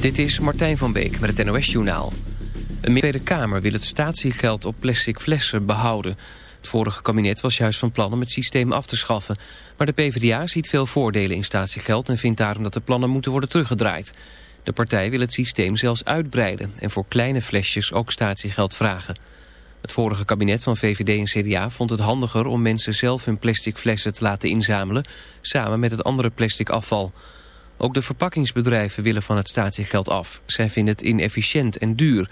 Dit is Martijn van Beek met het NOS-journaal. Een Tweede Kamer wil het statiegeld op plastic flessen behouden. Het vorige kabinet was juist van plan om het systeem af te schaffen. Maar de PvdA ziet veel voordelen in statiegeld... en vindt daarom dat de plannen moeten worden teruggedraaid. De partij wil het systeem zelfs uitbreiden... en voor kleine flesjes ook statiegeld vragen. Het vorige kabinet van VVD en CDA vond het handiger... om mensen zelf hun plastic flessen te laten inzamelen... samen met het andere plastic afval... Ook de verpakkingsbedrijven willen van het statiegeld af. Zij vinden het inefficiënt en duur.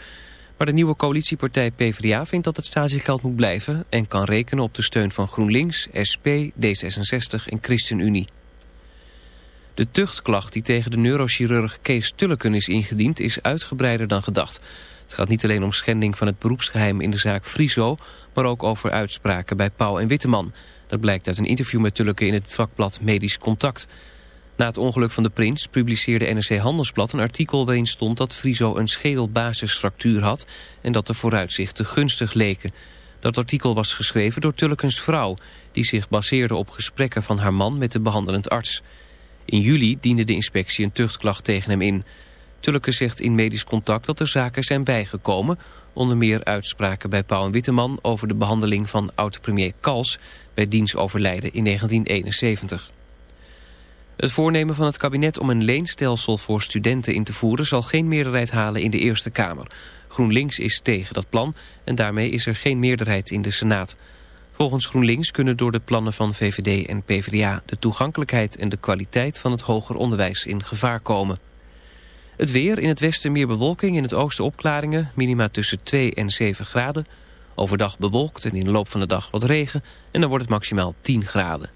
Maar de nieuwe coalitiepartij PvdA vindt dat het statiegeld moet blijven... en kan rekenen op de steun van GroenLinks, SP, D66 en ChristenUnie. De tuchtklacht die tegen de neurochirurg Kees Tulleken is ingediend... is uitgebreider dan gedacht. Het gaat niet alleen om schending van het beroepsgeheim in de zaak Friso... maar ook over uitspraken bij Pauw en Witteman. Dat blijkt uit een interview met Tulleken in het vakblad Medisch Contact... Na het ongeluk van de prins publiceerde NRC Handelsblad een artikel waarin stond dat Friso een schedelbasisfractuur had en dat de vooruitzichten gunstig leken. Dat artikel was geschreven door Tullekens vrouw, die zich baseerde op gesprekken van haar man met de behandelend arts. In juli diende de inspectie een tuchtklacht tegen hem in. Tulleke zegt in medisch contact dat er zaken zijn bijgekomen, onder meer uitspraken bij Pauw en Witteman over de behandeling van oud-premier Kals bij diens overlijden in 1971. Het voornemen van het kabinet om een leenstelsel voor studenten in te voeren... zal geen meerderheid halen in de Eerste Kamer. GroenLinks is tegen dat plan en daarmee is er geen meerderheid in de Senaat. Volgens GroenLinks kunnen door de plannen van VVD en PvdA... de toegankelijkheid en de kwaliteit van het hoger onderwijs in gevaar komen. Het weer, in het westen meer bewolking, in het oosten opklaringen... minima tussen 2 en 7 graden. Overdag bewolkt en in de loop van de dag wat regen... en dan wordt het maximaal 10 graden.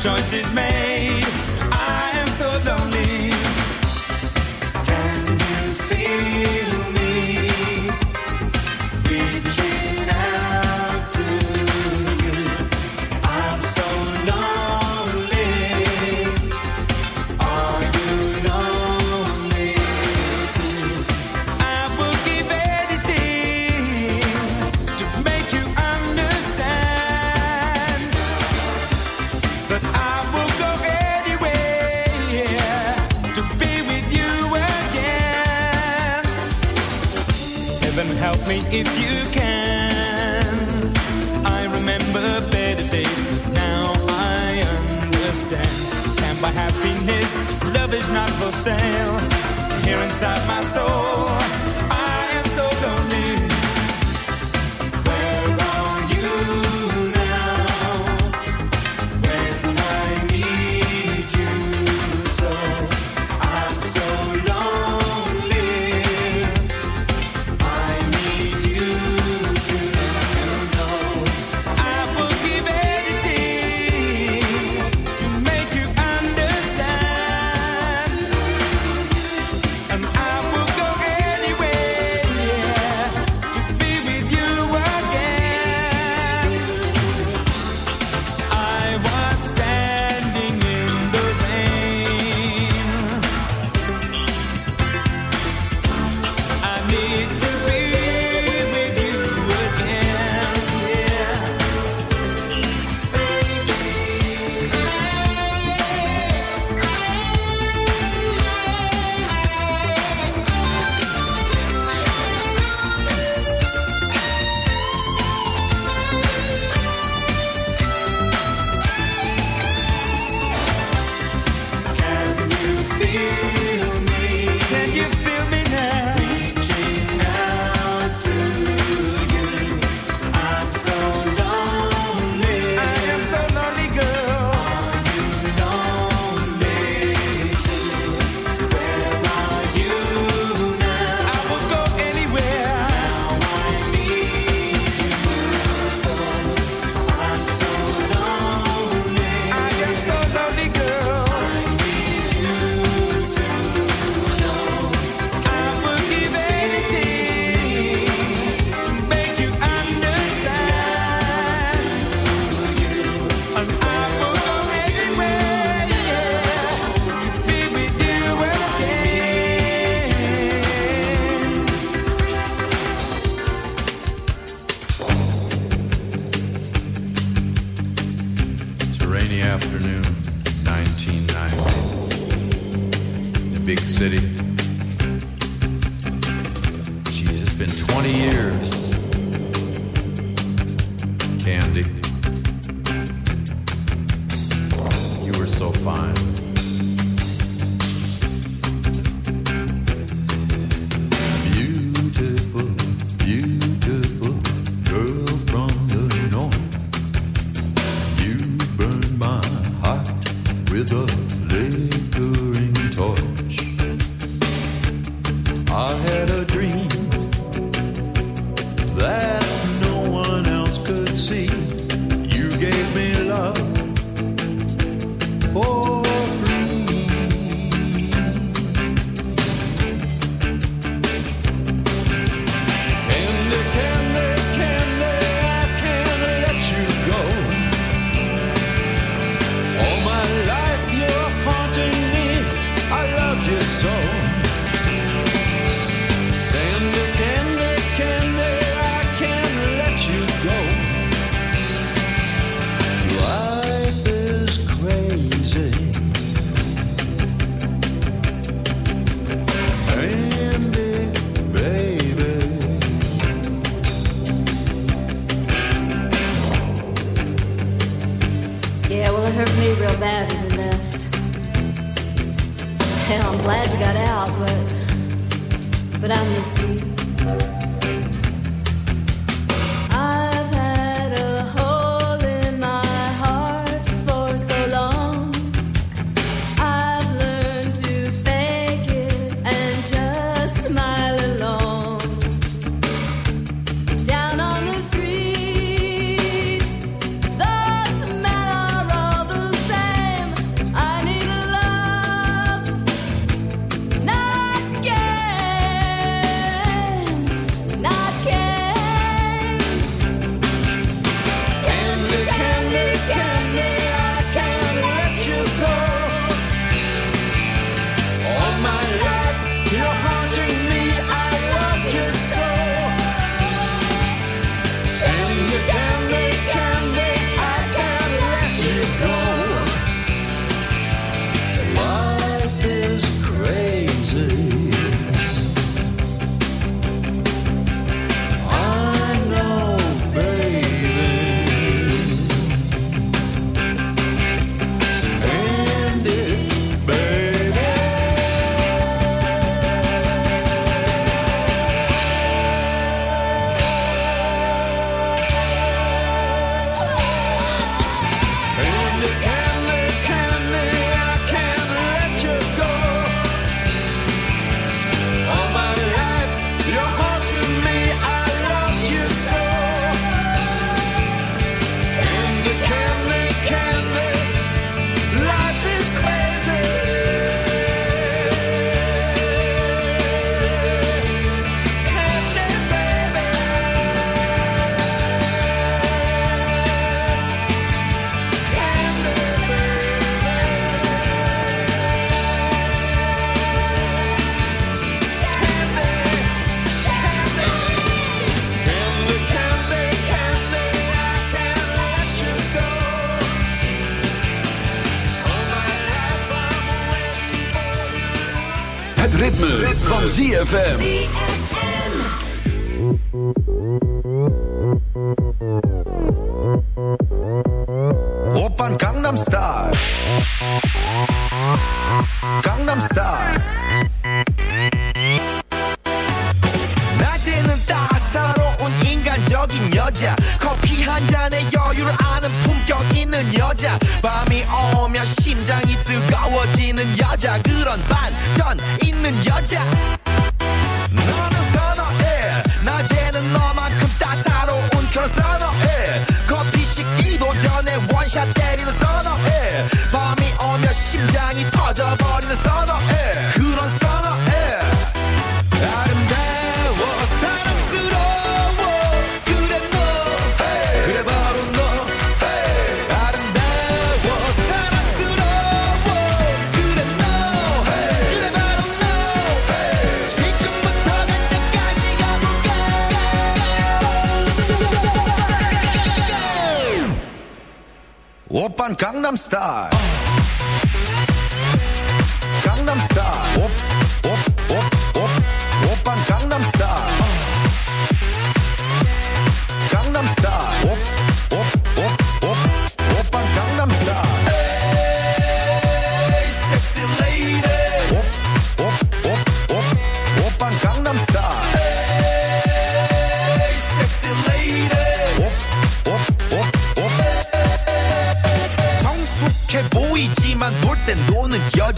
choice is made. I am so lonely. Inside my soul pra me. ZFM.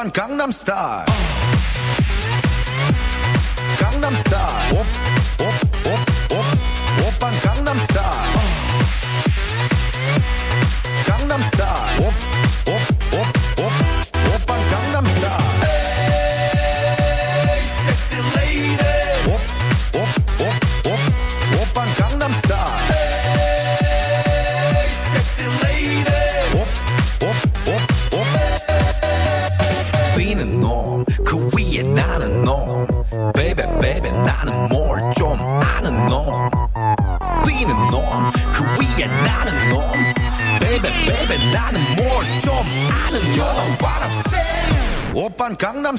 van Gangnam Style.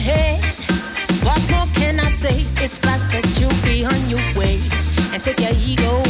ahead. What more can I say? It's best that you be on your way and take your ego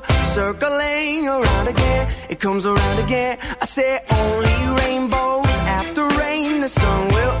circling around again. It comes around again. I say only rainbows after rain. The sun will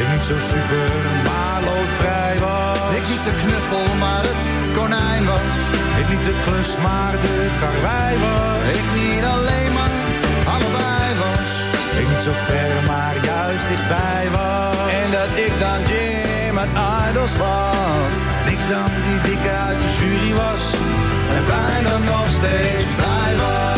Ik niet zo super, maar loodvrij was. Ik niet de knuffel, maar het konijn was. Ik niet de klus, maar de karwei was. Ik niet alleen, maar allebei was. Ik niet zo ver, maar juist dichtbij was. En dat ik dan Jim uit Idols was. En ik dan die dikke uit de jury was. En bijna nog steeds blij was.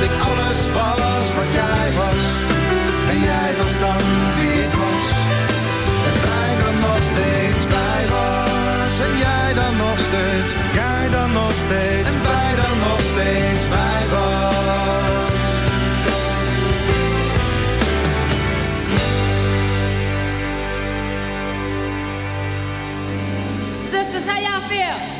dat ik alles was wat jij was. En jij was dan wie ik was. En wij dan nog steeds bij was. En jij dan nog steeds, jij dan nog steeds. En wij dan nog steeds bij was. Sisters, how y'all feel?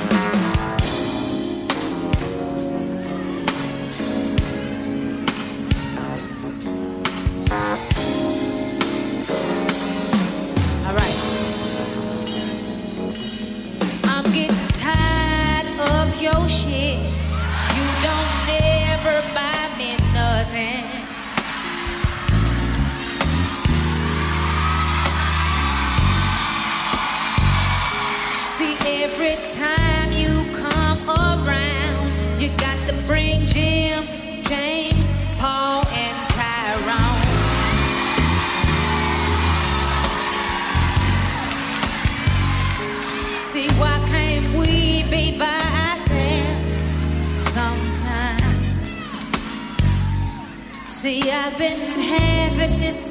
been half at this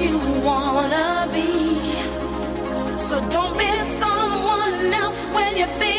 you wanna be. So don't be someone else when you feel.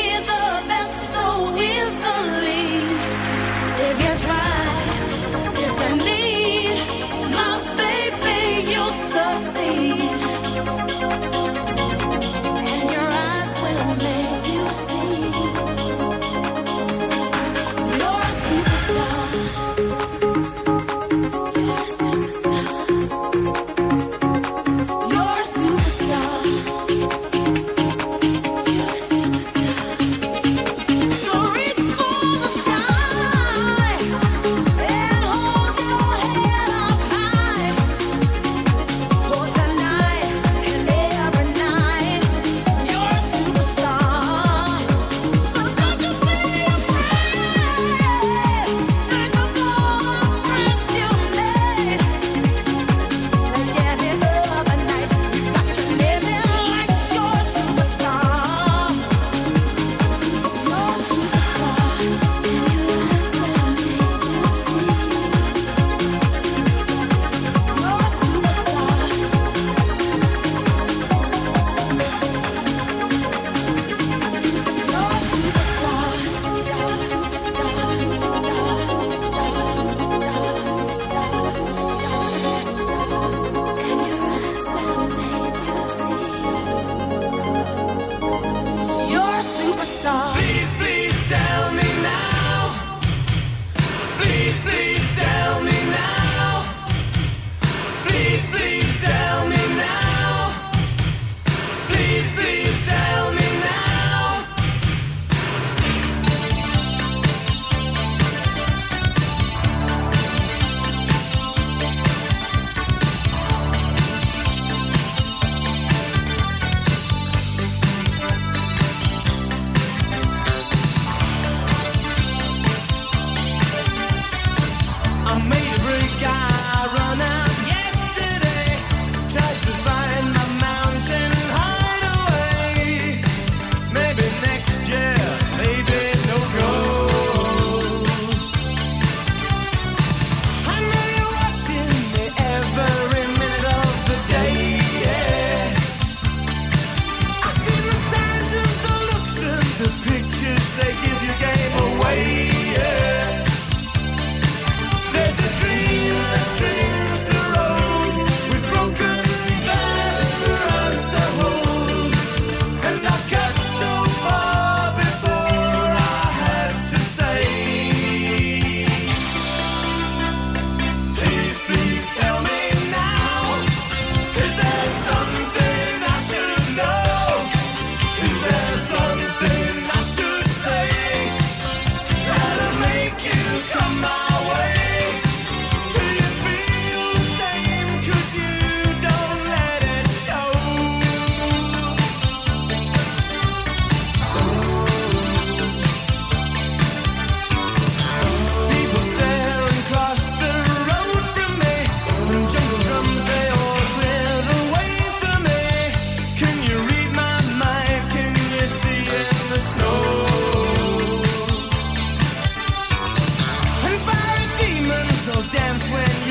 times when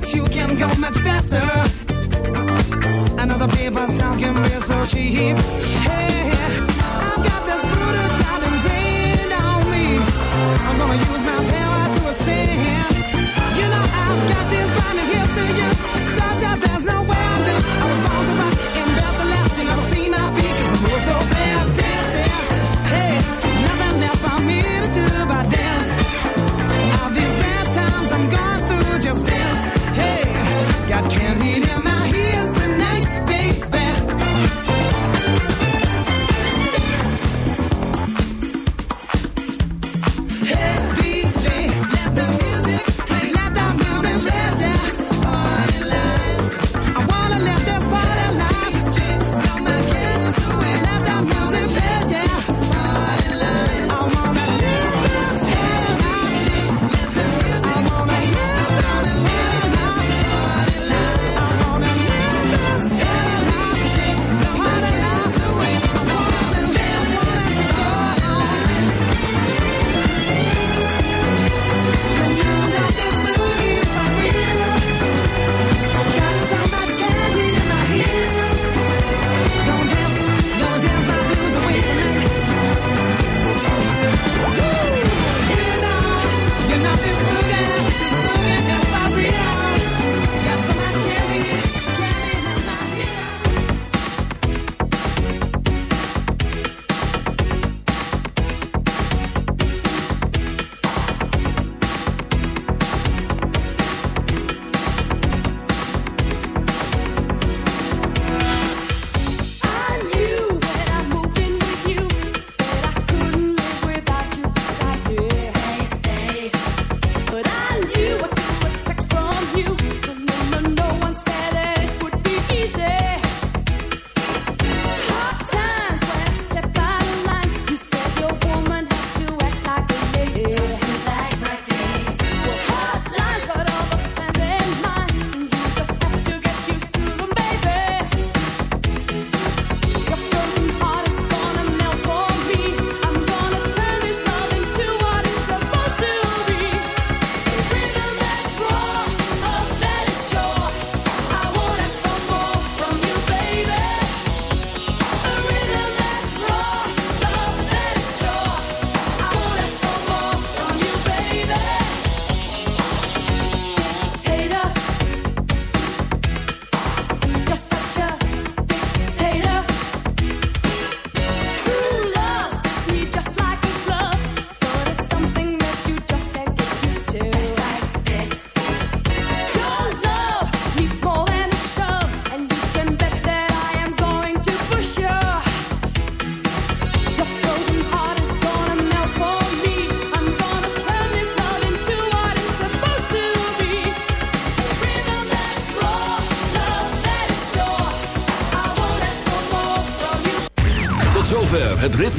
that you can go much faster. Another people's town can be so cheap. Hey, I've got this brutal child ingrained on me. I'm gonna use my power to ascend. You know I've got this blinding gifts to use, such that there's no way I I was born to rise.